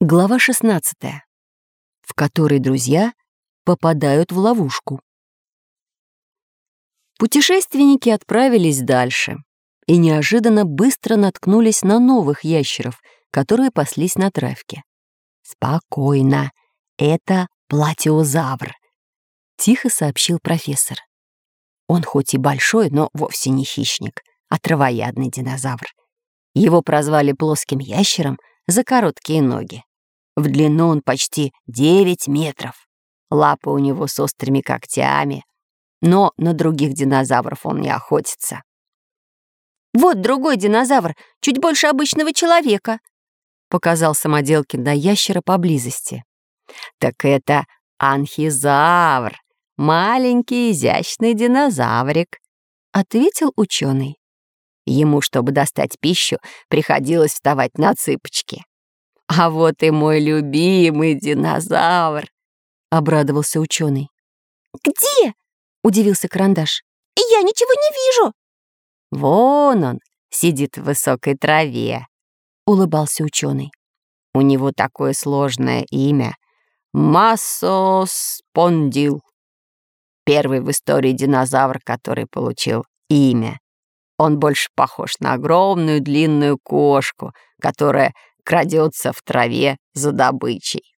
Глава 16, в которой друзья попадают в ловушку. Путешественники отправились дальше и неожиданно быстро наткнулись на новых ящеров, которые паслись на травке. «Спокойно, это платиозавр», — тихо сообщил профессор. Он хоть и большой, но вовсе не хищник, а травоядный динозавр. Его прозвали плоским ящером за короткие ноги. В длину он почти 9 метров. Лапы у него с острыми когтями. Но на других динозавров он не охотится. «Вот другой динозавр, чуть больше обычного человека», — показал самоделкин на ящера поблизости. «Так это анхизавр, маленький изящный динозаврик», — ответил ученый. Ему, чтобы достать пищу, приходилось вставать на цыпочки. «А вот и мой любимый динозавр!» — обрадовался ученый. «Где?» — удивился Карандаш. «Я ничего не вижу!» «Вон он, сидит в высокой траве», — улыбался ученый. «У него такое сложное имя — Массоспондил. Первый в истории динозавр, который получил имя. Он больше похож на огромную длинную кошку, которая крадется в траве за добычей.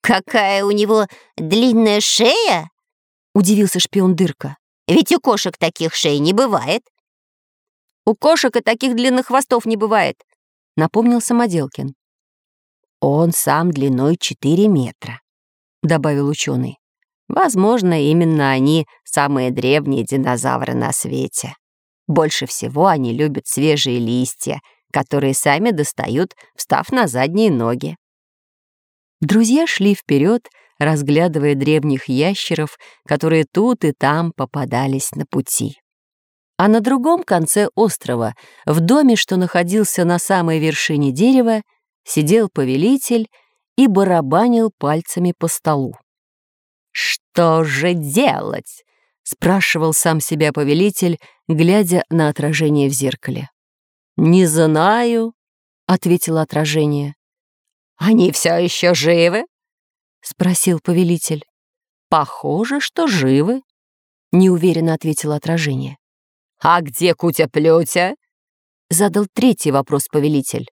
«Какая у него длинная шея?» — удивился шпион Дырка. «Ведь у кошек таких шей не бывает». «У кошек и таких длинных хвостов не бывает», — напомнил Самоделкин. «Он сам длиной 4 метра», — добавил ученый. «Возможно, именно они самые древние динозавры на свете. Больше всего они любят свежие листья которые сами достают, встав на задние ноги. Друзья шли вперед, разглядывая древних ящеров, которые тут и там попадались на пути. А на другом конце острова, в доме, что находился на самой вершине дерева, сидел повелитель и барабанил пальцами по столу. «Что же делать?» — спрашивал сам себя повелитель, глядя на отражение в зеркале. «Не знаю», — ответило отражение. «Они все еще живы?» — спросил повелитель. «Похоже, что живы», — неуверенно ответило отражение. «А где Кутя-Плютя?» — задал третий вопрос повелитель.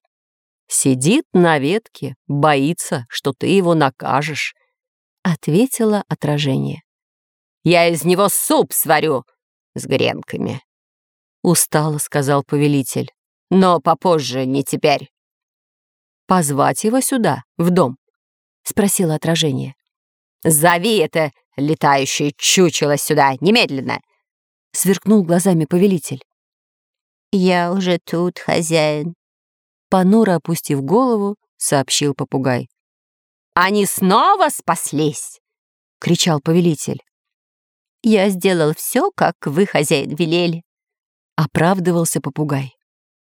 «Сидит на ветке, боится, что ты его накажешь», — ответило отражение. «Я из него суп сварю с гренками», — устало сказал повелитель но попозже, не теперь. «Позвать его сюда, в дом?» — спросило отражение. «Зови это летающее чучело сюда, немедленно!» — сверкнул глазами повелитель. «Я уже тут, хозяин», — понуро опустив голову, сообщил попугай. «Они снова спаслись!» — кричал повелитель. «Я сделал все, как вы, хозяин, велели», — оправдывался попугай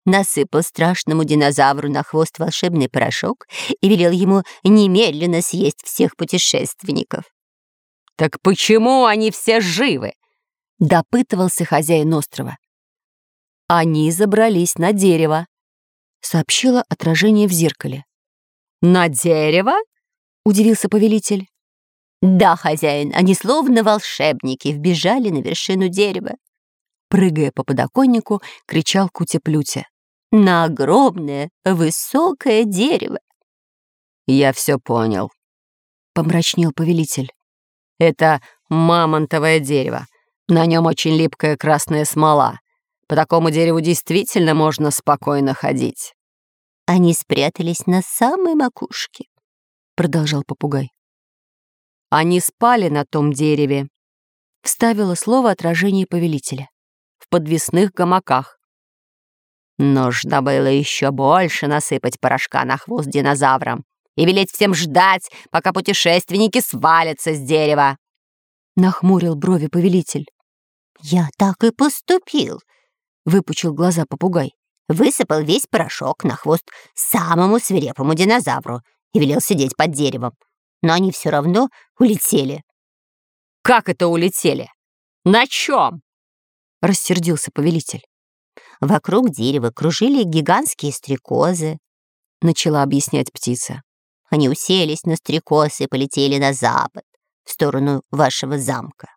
насыпал страшному динозавру на хвост волшебный порошок и велел ему немедленно съесть всех путешественников. «Так почему они все живы?» — допытывался хозяин острова. «Они забрались на дерево», — сообщило отражение в зеркале. «На дерево?» — удивился повелитель. «Да, хозяин, они словно волшебники вбежали на вершину дерева». Прыгая по подоконнику, кричал Кутя-Плютя на огромное высокое дерево. «Я все понял», — помрачнел повелитель. «Это мамонтовое дерево. На нем очень липкая красная смола. По такому дереву действительно можно спокойно ходить». «Они спрятались на самой макушке», — продолжал попугай. «Они спали на том дереве», — вставило слово отражение повелителя. «В подвесных гамаках. Нужно было еще больше насыпать порошка на хвост динозаврам и велеть всем ждать, пока путешественники свалятся с дерева. Нахмурил брови повелитель. «Я так и поступил», — выпучил глаза попугай. Высыпал весь порошок на хвост самому свирепому динозавру и велел сидеть под деревом. Но они все равно улетели. «Как это улетели? На чем?» — рассердился повелитель. Вокруг дерева кружили гигантские стрекозы, начала объяснять птица. Они уселись на стрекоз и полетели на запад, в сторону вашего замка.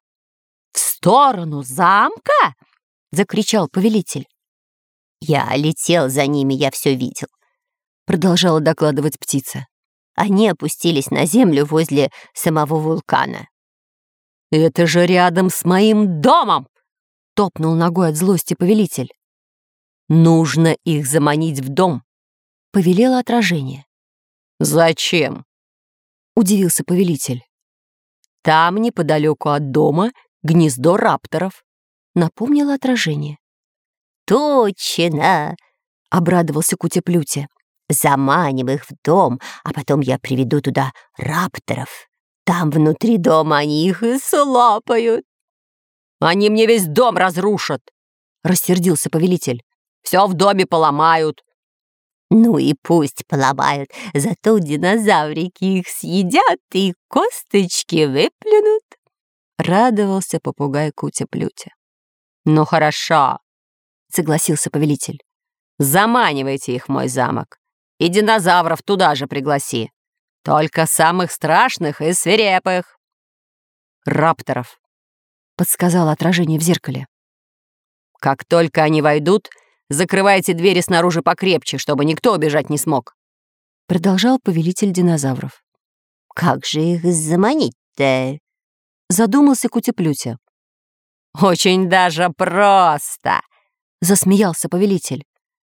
«В сторону замка?» — закричал повелитель. «Я летел за ними, я все видел», — продолжала докладывать птица. Они опустились на землю возле самого вулкана. «Это же рядом с моим домом!» — топнул ногой от злости повелитель. «Нужно их заманить в дом», — повелело отражение. «Зачем?» — удивился повелитель. «Там, неподалеку от дома, гнездо рапторов», — напомнило отражение. «Точно!» — обрадовался Кутеплюте. «Заманим их в дом, а потом я приведу туда рапторов. Там внутри дома они их и слопают». «Они мне весь дом разрушат!» — рассердился повелитель. «Все в доме поломают». «Ну и пусть поломают, зато динозаврики их съедят и косточки выплюнут», — радовался попугай Кутя-Плютя. «Ну хорошо», — согласился повелитель. «Заманивайте их в мой замок, и динозавров туда же пригласи. Только самых страшных и свирепых. Рапторов, подсказало отражение в зеркале. Как только они войдут, закрывайте двери снаружи покрепче, чтобы никто убежать не смог. Продолжал повелитель динозавров. Как же их заманить-то? Задумался Кутеплютя. Очень даже просто, засмеялся повелитель.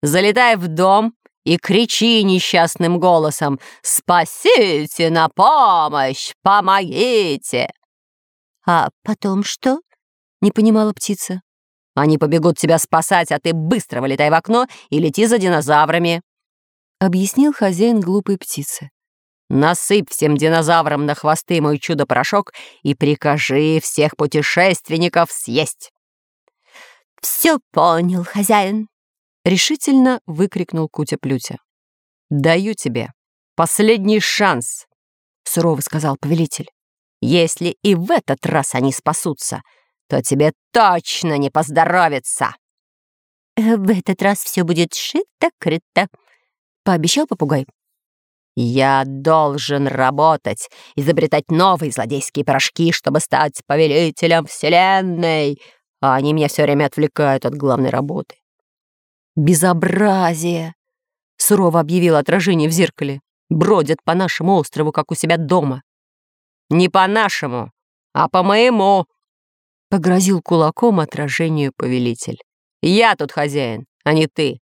Залетай в дом и кричи несчастным голосом «Спасите на помощь! Помогите!» «А потом что?» — не понимала птица. «Они побегут тебя спасать, а ты быстро вылетай в окно и лети за динозаврами», — объяснил хозяин глупой птицы. «Насыпь всем динозаврам на хвосты мой чудо-порошок и прикажи всех путешественников съесть». «Все понял, хозяин», — решительно выкрикнул Кутя-Плютя. «Даю тебе последний шанс», — сурово сказал повелитель. «Если и в этот раз они спасутся, то тебе точно не поздоровится!» «Э, «В этот раз все будет шито-крыто», — пообещал попугай. «Я должен работать, изобретать новые злодейские порошки, чтобы стать повелителем Вселенной, а они меня все время отвлекают от главной работы. «Безобразие!» — сурово объявил отражение в зеркале. «Бродят по нашему острову, как у себя дома». «Не по нашему, а по моему!» — погрозил кулаком отражению повелитель. «Я тут хозяин, а не ты».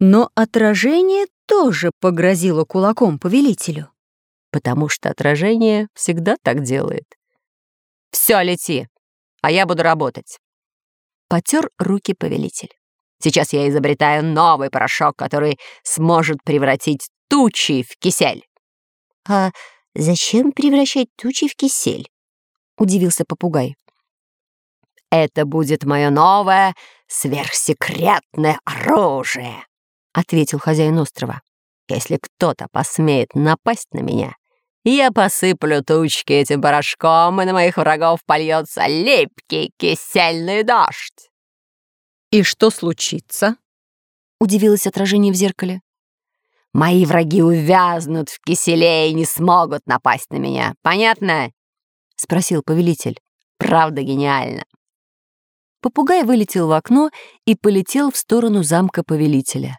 Но отражение тоже погрозило кулаком повелителю, потому что отражение всегда так делает. «Все, лети, а я буду работать». Потер руки повелитель. Сейчас я изобретаю новый порошок, который сможет превратить тучи в кисель». «А зачем превращать тучи в кисель?» — удивился попугай. «Это будет мое новое сверхсекретное оружие», — ответил хозяин острова. «Если кто-то посмеет напасть на меня, я посыплю тучки этим порошком, и на моих врагов польется липкий кисельный дождь». «И что случится?» — удивилось отражение в зеркале. «Мои враги увязнут в киселе и не смогут напасть на меня. Понятно?» — спросил повелитель. «Правда гениально». Попугай вылетел в окно и полетел в сторону замка повелителя.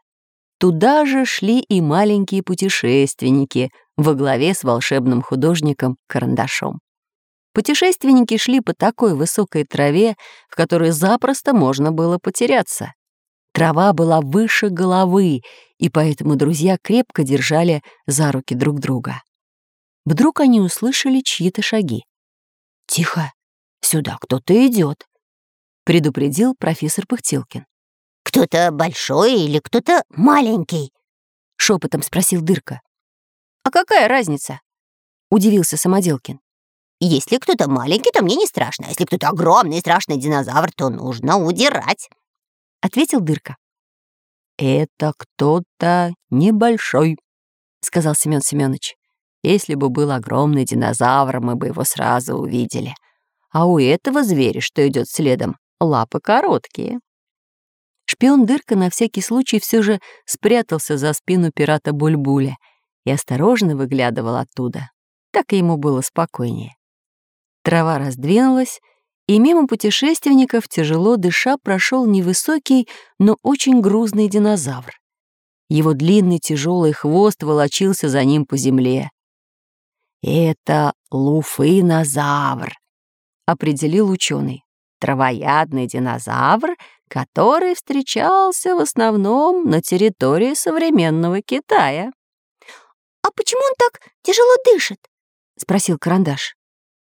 Туда же шли и маленькие путешественники во главе с волшебным художником Карандашом. Путешественники шли по такой высокой траве, в которой запросто можно было потеряться. Трава была выше головы, и поэтому друзья крепко держали за руки друг друга. Вдруг они услышали чьи-то шаги. «Тихо, сюда кто-то идет», — предупредил профессор Пыхтелкин. «Кто-то большой или кто-то маленький?» — шепотом спросил Дырка. «А какая разница?» — удивился Самоделкин. Если кто-то маленький, то мне не страшно. А если кто-то огромный и страшный динозавр, то нужно удирать», — ответил Дырка. «Это кто-то небольшой», — сказал Семен Семенович. «Если бы был огромный динозавр, мы бы его сразу увидели. А у этого зверя, что идет следом, лапы короткие». Шпион Дырка на всякий случай все же спрятался за спину пирата Бульбуля и осторожно выглядывал оттуда. Так ему было спокойнее. Трава раздвинулась, и мимо путешественников, тяжело дыша, прошел невысокий, но очень грузный динозавр. Его длинный тяжелый хвост волочился за ним по земле. «Это луфинозавр», — определил ученый. «Травоядный динозавр, который встречался в основном на территории современного Китая». «А почему он так тяжело дышит?» — спросил Карандаш.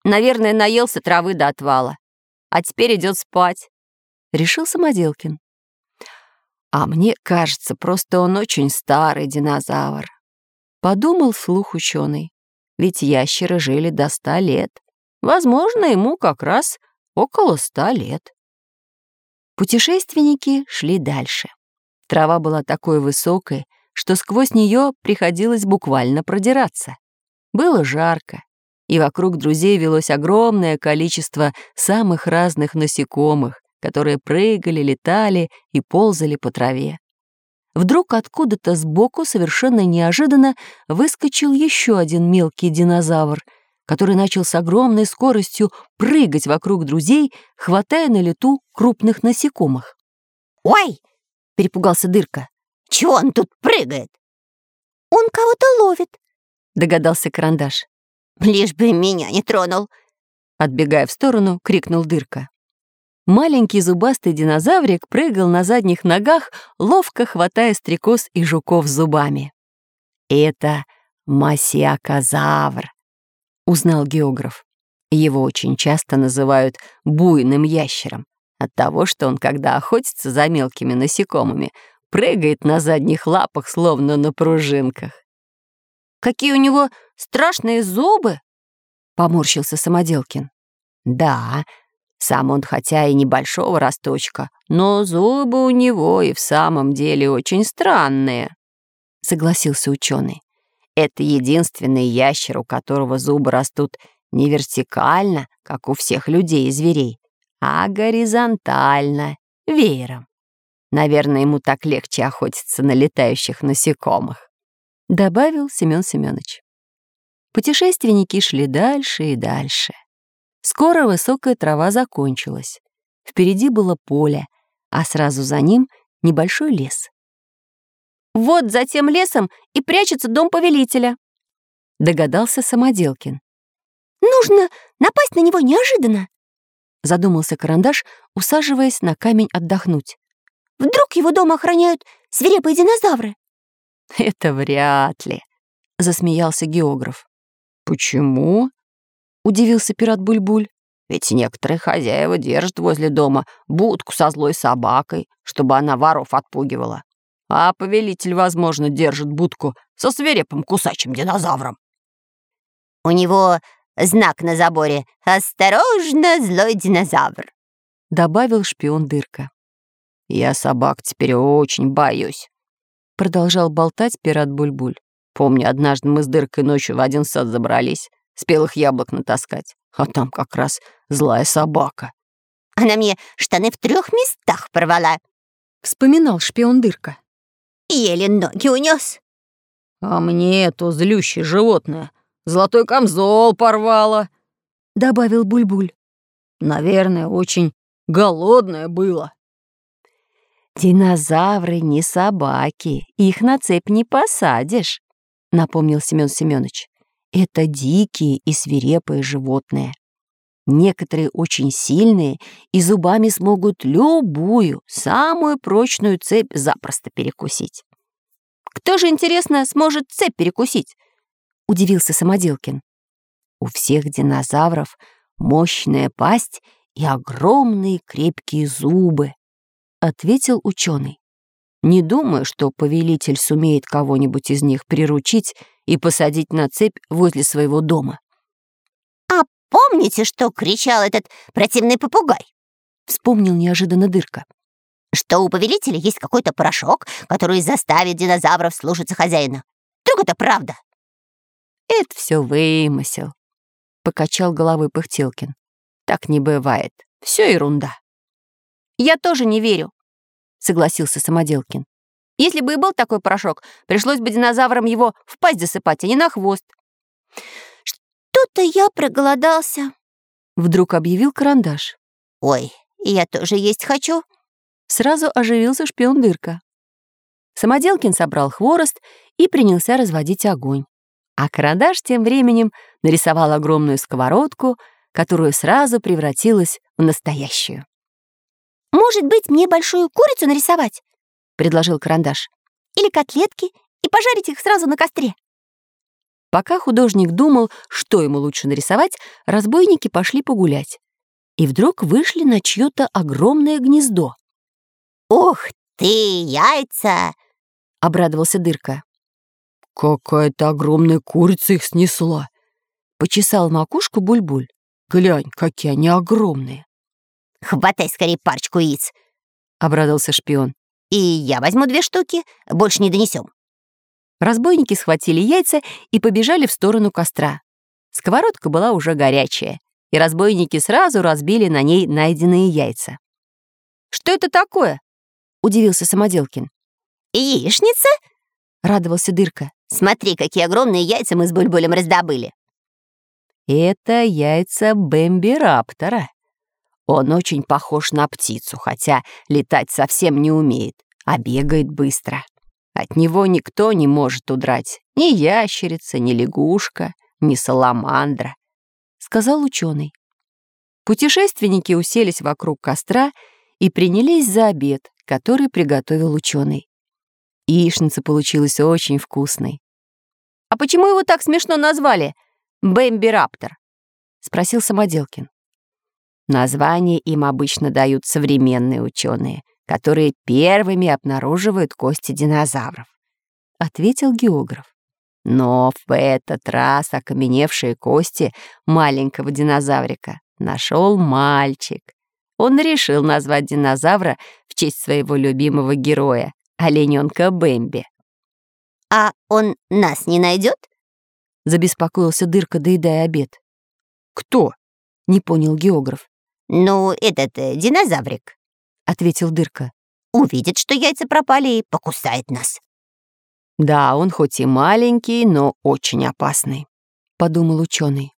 «Наверное, наелся травы до отвала, а теперь идет спать», — решил Самоделкин. «А мне кажется, просто он очень старый динозавр», — подумал вслух ученый ведь ящеры жили до ста лет. Возможно, ему как раз около ста лет. Путешественники шли дальше. Трава была такой высокой, что сквозь нее приходилось буквально продираться. Было жарко, и вокруг друзей велось огромное количество самых разных насекомых, которые прыгали, летали и ползали по траве. Вдруг откуда-то сбоку совершенно неожиданно выскочил еще один мелкий динозавр, который начал с огромной скоростью прыгать вокруг друзей, хватая на лету крупных насекомых. «Ой!» — перепугался Дырка. «Чего он тут прыгает?» «Он кого-то ловит», — догадался Карандаш. «Лишь бы меня не тронул!» Отбегая в сторону, крикнул Дырка. Маленький зубастый динозаврик прыгал на задних ногах, ловко хватая стрекоз и жуков зубами. «Это масиакозавр», — узнал географ. Его очень часто называют буйным ящером от того, что он, когда охотится за мелкими насекомыми, прыгает на задних лапах, словно на пружинках. «Какие у него страшные зубы!» — поморщился Самоделкин. «Да, сам он хотя и небольшого росточка, но зубы у него и в самом деле очень странные», — согласился ученый. «Это единственный ящер, у которого зубы растут не вертикально, как у всех людей и зверей, а горизонтально, веером. Наверное, ему так легче охотиться на летающих насекомых», — добавил Семен Семенович. Путешественники шли дальше и дальше. Скоро высокая трава закончилась. Впереди было поле, а сразу за ним небольшой лес. «Вот за тем лесом и прячется дом повелителя», — догадался Самоделкин. «Нужно напасть на него неожиданно», — задумался Карандаш, усаживаясь на камень отдохнуть. «Вдруг его дом охраняют свирепые динозавры?» «Это вряд ли», — засмеялся географ. «Почему?» удивился пират Бульбуль. Ведь некоторые хозяева держат возле дома будку со злой собакой, чтобы она воров отпугивала. А повелитель, возможно, держит будку со свирепым кусачим динозавром. «У него знак на заборе «Осторожно, злой динозавр», — добавил шпион Дырка. «Я собак теперь очень боюсь», — продолжал болтать пират Бульбуль. «Помню, однажды мы с Дыркой ночью в один сад забрались спелых яблок натаскать. А там как раз злая собака. Она мне штаны в трех местах порвала. Вспоминал шпион Дырка. Еле ноги унес. А мне то злющее животное золотой камзол порвало, добавил Бульбуль. Наверное, очень голодное было. «Динозавры не собаки, их на цепь не посадишь», — напомнил Семен Семенович. Это дикие и свирепые животные. Некоторые очень сильные и зубами смогут любую, самую прочную цепь запросто перекусить. «Кто же, интересно, сможет цепь перекусить?» — удивился Самоделкин. «У всех динозавров мощная пасть и огромные крепкие зубы», — ответил ученый. «Не думаю, что повелитель сумеет кого-нибудь из них приручить и посадить на цепь возле своего дома. «А помните, что кричал этот противный попугай?» Вспомнил неожиданно дырка. «Что у повелителя есть какой-то порошок, который заставит динозавров слушаться хозяина. Вдруг это правда?» «Это все вымысел», — покачал головой Пыхтелкин. «Так не бывает. Все ерунда». «Я тоже не верю», — согласился Самоделкин. Если бы и был такой порошок, пришлось бы динозаврам его в пасть засыпать, а не на хвост. «Что-то я проголодался», — вдруг объявил карандаш. «Ой, я тоже есть хочу». Сразу оживился шпион Дырка. Самоделкин собрал хворост и принялся разводить огонь. А карандаш тем временем нарисовал огромную сковородку, которую сразу превратилась в настоящую. «Может быть, мне большую курицу нарисовать?» — предложил карандаш. «Или котлетки, и пожарить их сразу на костре?» Пока художник думал, что ему лучше нарисовать, разбойники пошли погулять. И вдруг вышли на чье-то огромное гнездо. «Ух ты, яйца!» — обрадовался Дырка. «Какая-то огромная курица их снесла!» — почесал макушку Буль-Буль. «Глянь, какие они огромные!» «Хватай скорее парочку яиц!» — обрадовался шпион. «И я возьму две штуки, больше не донесем. Разбойники схватили яйца и побежали в сторону костра. Сковородка была уже горячая, и разбойники сразу разбили на ней найденные яйца. «Что это такое?» — удивился Самоделкин. «Яичница?» — радовался Дырка. «Смотри, какие огромные яйца мы с Бульбулем раздобыли». «Это яйца Бэмби-раптора. Он очень похож на птицу, хотя летать совсем не умеет, а бегает быстро». От него никто не может удрать. Ни ящерица, ни лягушка, ни саламандра, — сказал ученый. Путешественники уселись вокруг костра и принялись за обед, который приготовил ученый. Яичница получилась очень вкусной. «А почему его так смешно назвали? Бэмби-раптор?» — спросил Самоделкин. Название им обычно дают современные ученые, которые первыми обнаруживают кости динозавров», — ответил географ. Но в этот раз окаменевшие кости маленького динозаврика нашел мальчик. Он решил назвать динозавра в честь своего любимого героя, олененка Бэмби. «А он нас не найдет? забеспокоился Дырка, доедая обед. «Кто?» — не понял географ. «Ну, этот э, динозаврик» ответил Дырка. «Увидит, что яйца пропали, и покусает нас». «Да, он хоть и маленький, но очень опасный», — подумал ученый.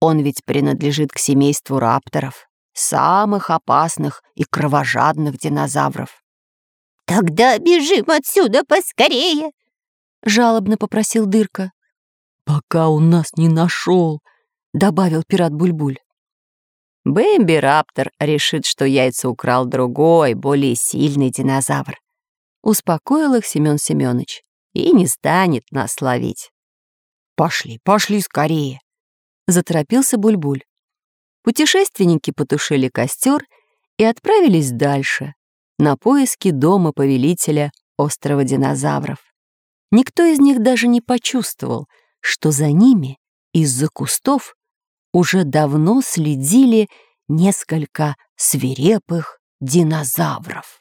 «Он ведь принадлежит к семейству рапторов, самых опасных и кровожадных динозавров». «Тогда бежим отсюда поскорее!» — жалобно попросил Дырка. «Пока он нас не нашел», — добавил пират Бульбуль. Бэмби-раптор решит, что яйца украл другой, более сильный динозавр. Успокоил их Семён Семёныч и не станет нас ловить. «Пошли, пошли скорее!» — заторопился Бульбуль. Путешественники потушили костер и отправились дальше, на поиски дома повелителя острова динозавров. Никто из них даже не почувствовал, что за ними из-за кустов уже давно следили несколько свирепых динозавров.